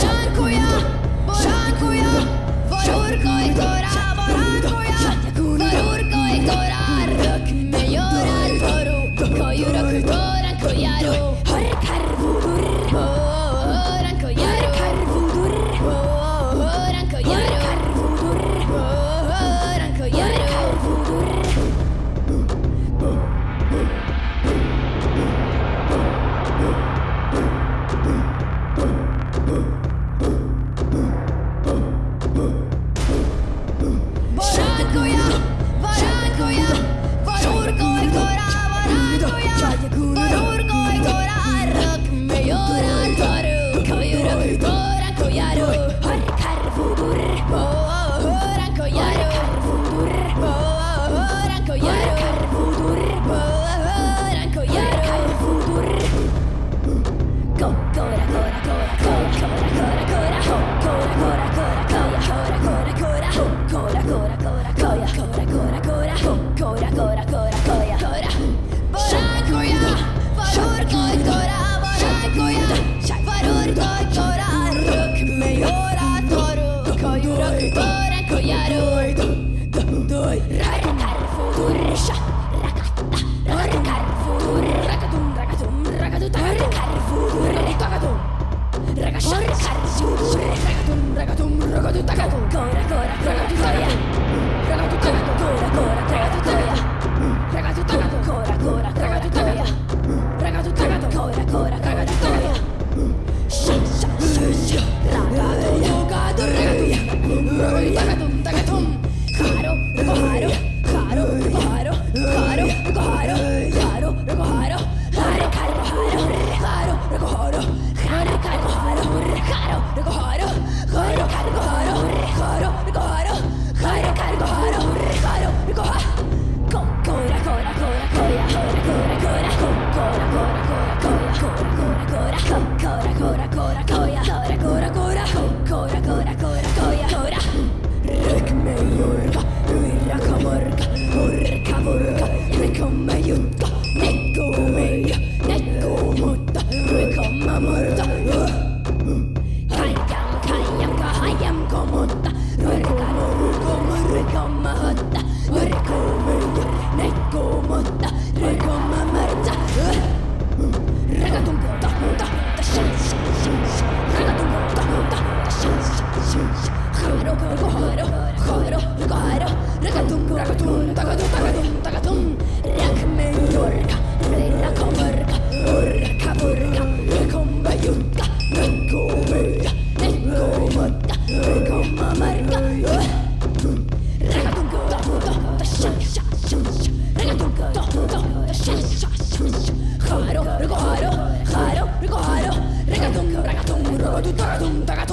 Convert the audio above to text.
Şarkıya, şarkıya, e koytora. ahora mutta rikomme jutta. Nekkuumme ja nekkuu, mutta rikomme murta. Kaikam kaijanka hajamko, mutta rikomme rikomme rikomme hotta. Rikomme ja nekkuu, mutta rikomme tu tu